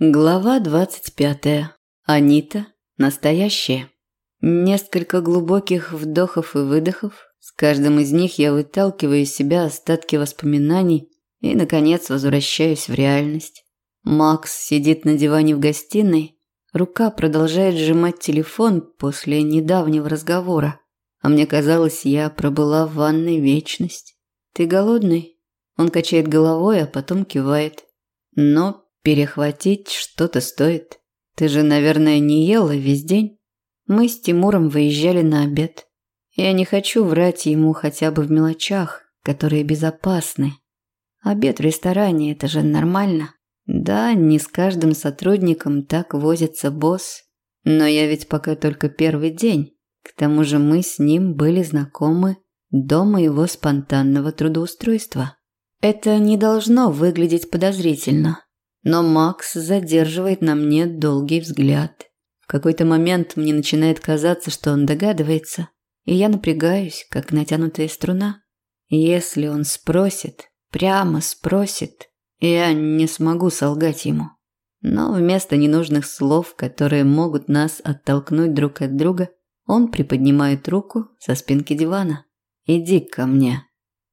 Глава двадцать пятая. Анита. Настоящая. Несколько глубоких вдохов и выдохов. С каждым из них я выталкиваю из себя остатки воспоминаний и, наконец, возвращаюсь в реальность. Макс сидит на диване в гостиной. Рука продолжает сжимать телефон после недавнего разговора. А мне казалось, я пробыла в ванной вечность. «Ты голодный?» Он качает головой, а потом кивает. Но Перехватить что-то стоит. Ты же, наверное, не ела весь день? Мы с Тимуром выезжали на обед. Я не хочу врать ему хотя бы в мелочах, которые безопасны. Обед в ресторане – это же нормально. Да, не с каждым сотрудником так возится босс. Но я ведь пока только первый день. К тому же мы с ним были знакомы до моего спонтанного трудоустройства. Это не должно выглядеть подозрительно. Но Макс задерживает на мне долгий взгляд. В какой-то момент мне начинает казаться, что он догадывается, и я напрягаюсь, как натянутая струна. Если он спросит, прямо спросит, я не смогу солгать ему. Но вместо ненужных слов, которые могут нас оттолкнуть друг от друга, он приподнимает руку со спинки дивана. «Иди ко мне».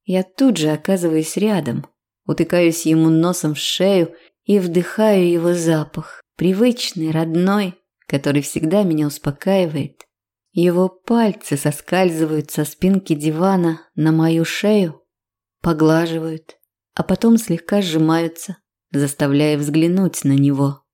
Я тут же оказываюсь рядом, утыкаюсь ему носом в шею и вдыхаю его запах, привычный, родной, который всегда меня успокаивает. Его пальцы соскальзывают со спинки дивана на мою шею, поглаживают, а потом слегка сжимаются, заставляя взглянуть на него.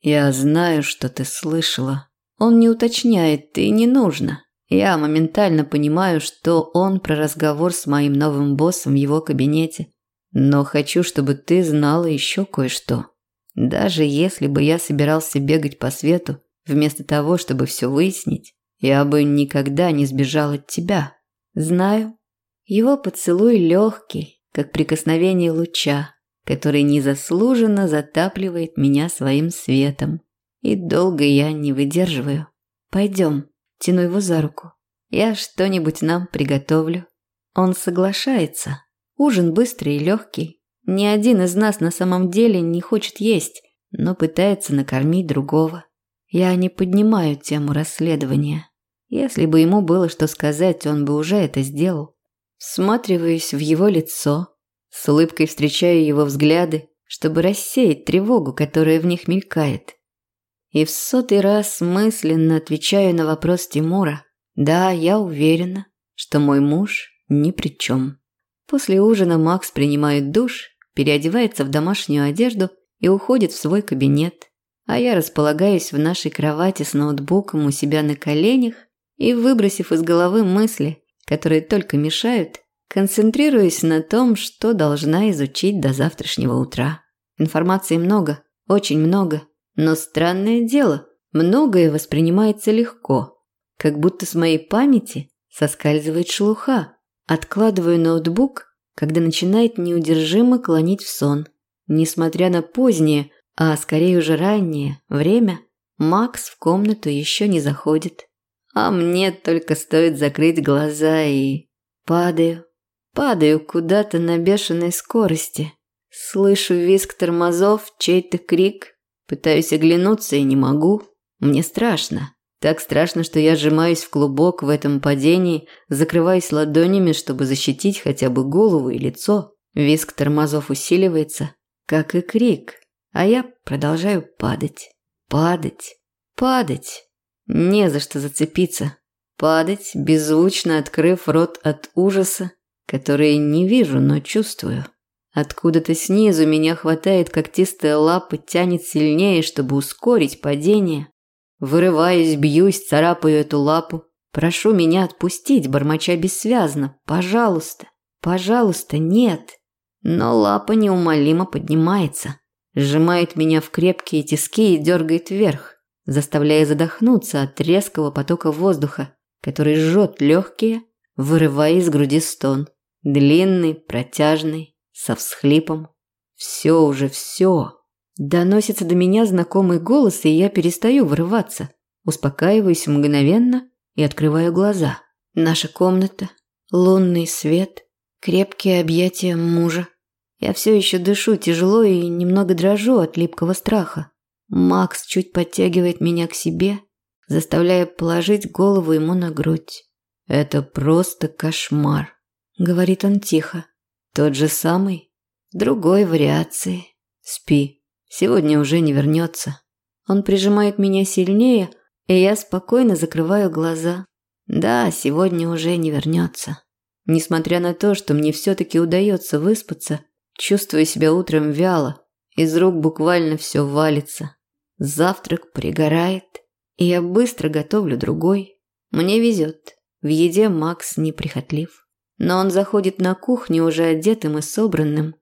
«Я знаю, что ты слышала». Он не уточняет, и не нужно. Я моментально понимаю, что он про разговор с моим новым боссом в его кабинете. Но хочу, чтобы ты знала еще кое-что. Даже если бы я собирался бегать по свету, вместо того, чтобы все выяснить, я бы никогда не сбежал от тебя. Знаю. Его поцелуй легкий, как прикосновение луча, который незаслуженно затапливает меня своим светом. И долго я не выдерживаю. Пойдем, тяну его за руку. Я что-нибудь нам приготовлю. Он соглашается. Ужин быстрый и легкий. Ни один из нас на самом деле не хочет есть, но пытается накормить другого. Я не поднимаю тему расследования. Если бы ему было что сказать, он бы уже это сделал. Всматриваюсь в его лицо, с улыбкой встречаю его взгляды, чтобы рассеять тревогу, которая в них мелькает. И в сотый раз мысленно отвечаю на вопрос Тимура. Да, я уверена, что мой муж ни при чем. После ужина Макс принимает душ, переодевается в домашнюю одежду и уходит в свой кабинет. А я располагаюсь в нашей кровати с ноутбуком у себя на коленях и, выбросив из головы мысли, которые только мешают, концентрируюсь на том, что должна изучить до завтрашнего утра. Информации много, очень много, но странное дело, многое воспринимается легко, как будто с моей памяти соскальзывает шелуха. Откладываю ноутбук, когда начинает неудержимо клонить в сон. Несмотря на позднее, а скорее уже раннее время, Макс в комнату еще не заходит. А мне только стоит закрыть глаза и... Падаю. Падаю куда-то на бешеной скорости. Слышу визг тормозов, чей-то крик. Пытаюсь оглянуться и не могу. Мне страшно. Так страшно, что я сжимаюсь в клубок в этом падении, закрываясь ладонями, чтобы защитить хотя бы голову и лицо. Виск тормозов усиливается, как и крик, а я продолжаю падать, падать, падать. Не за что зацепиться. Падать, беззвучно открыв рот от ужаса, который не вижу, но чувствую. Откуда-то снизу меня хватает когтистая лапа, тянет сильнее, чтобы ускорить падение. Вырываюсь, бьюсь, царапаю эту лапу. Прошу меня отпустить, бормоча бессвязно. Пожалуйста, пожалуйста, нет. Но лапа неумолимо поднимается, сжимает меня в крепкие тиски и дергает вверх, заставляя задохнуться от резкого потока воздуха, который жжет легкие, вырывая из груди стон. Длинный, протяжный, со всхлипом. Все уже все. Доносится до меня знакомый голос, и я перестаю вырываться. Успокаиваюсь мгновенно и открываю глаза. Наша комната, лунный свет, крепкие объятия мужа. Я все еще дышу тяжело и немного дрожу от липкого страха. Макс чуть подтягивает меня к себе, заставляя положить голову ему на грудь. «Это просто кошмар», — говорит он тихо. «Тот же самый, другой вариации. Спи, сегодня уже не вернется». Он прижимает меня сильнее, и я спокойно закрываю глаза. Да, сегодня уже не вернется. Несмотря на то, что мне все-таки удается выспаться, чувствую себя утром вяло, из рук буквально все валится. Завтрак пригорает, и я быстро готовлю другой. Мне везет. В еде Макс неприхотлив. Но он заходит на кухню уже одетым и собранным.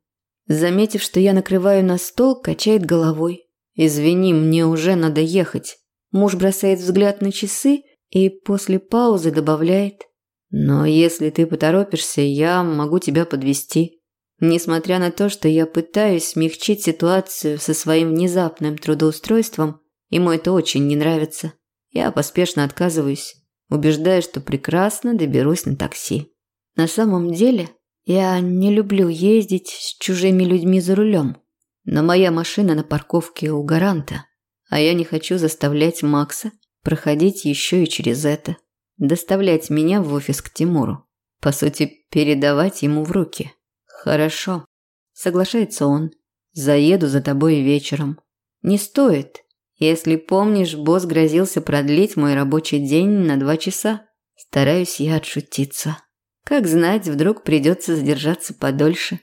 Заметив, что я накрываю на стол, качает головой. «Извини, мне уже надо ехать». Муж бросает взгляд на часы и после паузы добавляет. «Но если ты поторопишься, я могу тебя подвести. Несмотря на то, что я пытаюсь смягчить ситуацию со своим внезапным трудоустройством, ему это очень не нравится. Я поспешно отказываюсь, убеждая, что прекрасно доберусь на такси. На самом деле, я не люблю ездить с чужими людьми за рулем. Но моя машина на парковке у гаранта, а я не хочу заставлять Макса проходить еще и через это, доставлять меня в офис к Тимуру. По сути, передавать ему в руки. Хорошо. Соглашается он. Заеду за тобой вечером. Не стоит. Если помнишь, босс грозился продлить мой рабочий день на два часа. Стараюсь я отшутиться. Как знать, вдруг придется задержаться подольше.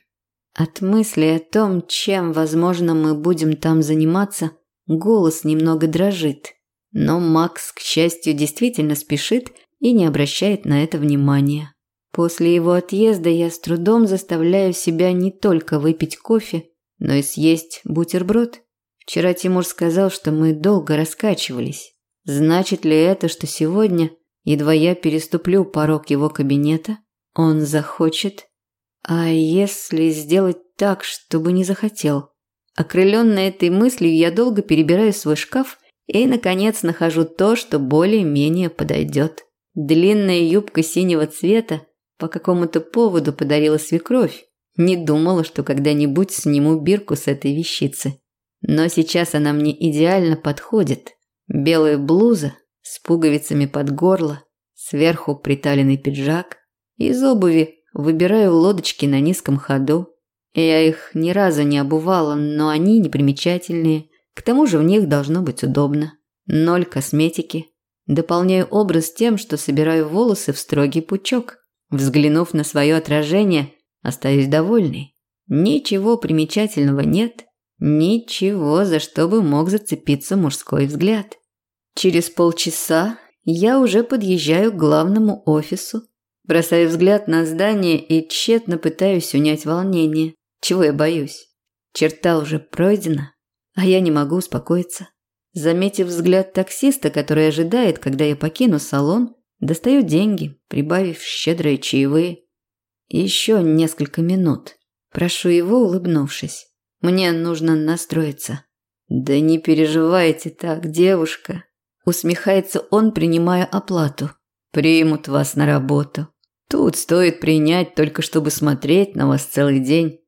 От мысли о том, чем, возможно, мы будем там заниматься, голос немного дрожит. Но Макс, к счастью, действительно спешит и не обращает на это внимания. После его отъезда я с трудом заставляю себя не только выпить кофе, но и съесть бутерброд. Вчера Тимур сказал, что мы долго раскачивались. Значит ли это, что сегодня, едва я переступлю порог его кабинета, он захочет? А если сделать так, чтобы не захотел? Окрыленная этой мыслью, я долго перебираю свой шкаф и, наконец, нахожу то, что более-менее подойдет. Длинная юбка синего цвета по какому-то поводу подарила свекровь. Не думала, что когда-нибудь сниму бирку с этой вещицы. Но сейчас она мне идеально подходит. Белая блуза с пуговицами под горло, сверху приталенный пиджак. Из обуви выбираю лодочки на низком ходу. Я их ни разу не обувала, но они непримечательные. К тому же в них должно быть удобно. Ноль косметики. Дополняю образ тем, что собираю волосы в строгий пучок. Взглянув на свое отражение, остаюсь довольной. Ничего примечательного нет, ничего, за что бы мог зацепиться мужской взгляд. Через полчаса я уже подъезжаю к главному офису, бросаю взгляд на здание и тщетно пытаюсь унять волнение. Чего я боюсь? Черта уже пройдена, а я не могу успокоиться. Заметив взгляд таксиста, который ожидает, когда я покину салон, Достаю деньги, прибавив щедрые чаевые. Еще несколько минут. Прошу его, улыбнувшись. Мне нужно настроиться. Да не переживайте так, девушка. Усмехается он, принимая оплату. Примут вас на работу. Тут стоит принять только чтобы смотреть на вас целый день.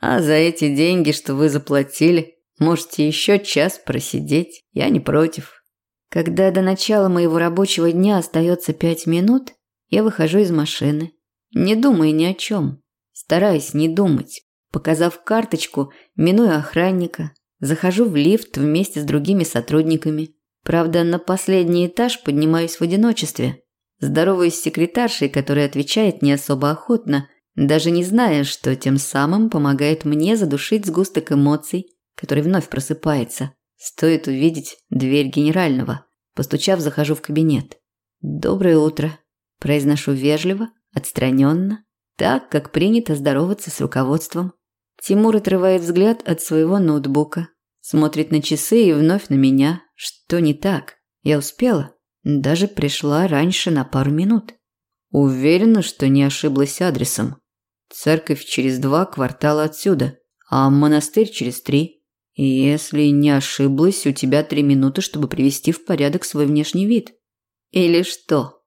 А за эти деньги, что вы заплатили, можете еще час просидеть. Я не против. Когда до начала моего рабочего дня остается пять минут, я выхожу из машины. Не думая ни о чем. Стараюсь не думать. Показав карточку, минуя охранника, захожу в лифт вместе с другими сотрудниками. Правда, на последний этаж поднимаюсь в одиночестве. Здороваюсь секретаршей, которая отвечает не особо охотно, даже не зная, что тем самым помогает мне задушить сгусток эмоций, который вновь просыпается. Стоит увидеть дверь генерального. Постучав, захожу в кабинет. «Доброе утро», – произношу вежливо, отстраненно, так, как принято здороваться с руководством. Тимур отрывает взгляд от своего ноутбука, смотрит на часы и вновь на меня. Что не так? Я успела. Даже пришла раньше на пару минут. Уверена, что не ошиблась адресом. Церковь через два квартала отсюда, а монастырь через три. Если не ошиблась, у тебя три минуты, чтобы привести в порядок свой внешний вид. Или что?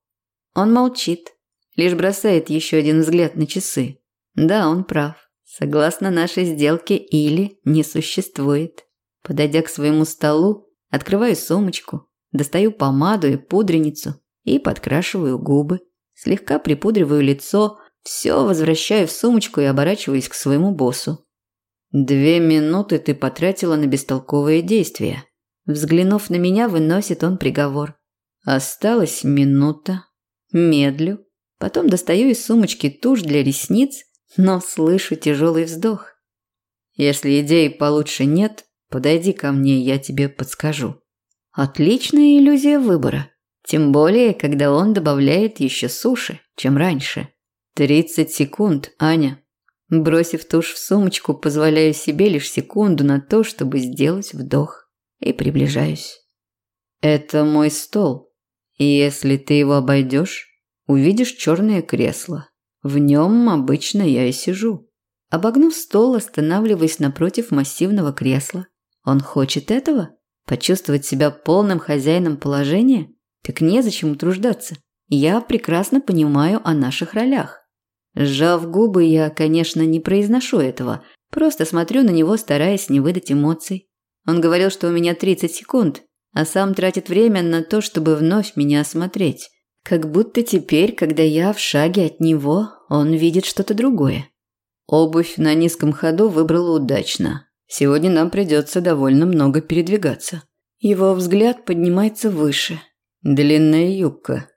Он молчит, лишь бросает еще один взгляд на часы. Да, он прав. Согласно нашей сделке, или не существует. Подойдя к своему столу, открываю сумочку, достаю помаду и пудреницу и подкрашиваю губы. Слегка припудриваю лицо, все возвращаю в сумочку и оборачиваюсь к своему боссу. «Две минуты ты потратила на бестолковые действия». Взглянув на меня, выносит он приговор. Осталась минута. Медлю. Потом достаю из сумочки тушь для ресниц, но слышу тяжелый вздох. Если идей получше нет, подойди ко мне, я тебе подскажу. Отличная иллюзия выбора. Тем более, когда он добавляет еще суши, чем раньше. Тридцать секунд, Аня. Бросив тушь в сумочку, позволяю себе лишь секунду на то, чтобы сделать вдох. И приближаюсь. Это мой стол. И если ты его обойдешь, увидишь черное кресло. В нем обычно я и сижу. Обогнув стол, останавливаясь напротив массивного кресла. Он хочет этого? Почувствовать себя полным хозяином положения? Так незачем утруждаться. Я прекрасно понимаю о наших ролях. Сжав губы, я, конечно, не произношу этого, просто смотрю на него, стараясь не выдать эмоций. Он говорил, что у меня 30 секунд, а сам тратит время на то, чтобы вновь меня осмотреть. Как будто теперь, когда я в шаге от него, он видит что-то другое. Обувь на низком ходу выбрала удачно. Сегодня нам придется довольно много передвигаться. Его взгляд поднимается выше. Длинная юбка.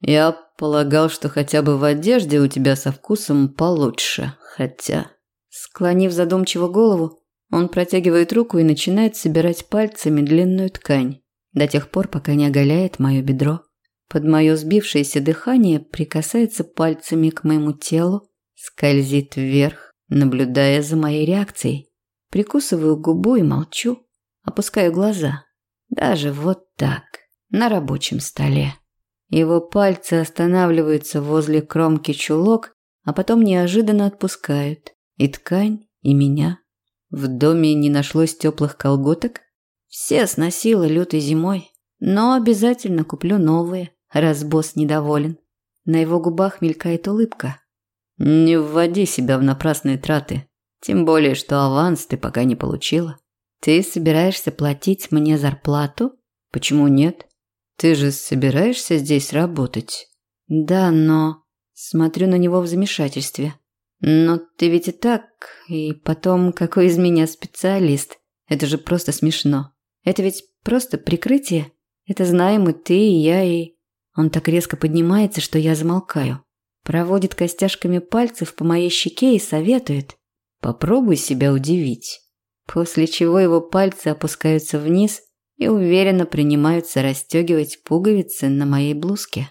Я полагал, что хотя бы в одежде у тебя со вкусом получше, хотя... Склонив задумчиво голову, он протягивает руку и начинает собирать пальцами длинную ткань, до тех пор, пока не оголяет мое бедро. Под мое сбившееся дыхание прикасается пальцами к моему телу, скользит вверх, наблюдая за моей реакцией. Прикусываю губу и молчу, опускаю глаза. Даже вот так, на рабочем столе. Его пальцы останавливаются возле кромки чулок, а потом неожиданно отпускают. И ткань, и меня. В доме не нашлось теплых колготок? Все сносила лютой зимой. Но обязательно куплю новые, раз босс недоволен. На его губах мелькает улыбка. Не вводи себя в напрасные траты. Тем более, что аванс ты пока не получила. Ты собираешься платить мне зарплату? Почему нет? Ты же собираешься здесь работать? Да, но... Смотрю на него в замешательстве. Но ты ведь и так, и потом, какой из меня специалист. Это же просто смешно. Это ведь просто прикрытие. Это знаем и ты, и я, и... Он так резко поднимается, что я замолкаю. Проводит костяшками пальцев по моей щеке и советует. Попробуй себя удивить. После чего его пальцы опускаются вниз и уверенно принимаются расстегивать пуговицы на моей блузке.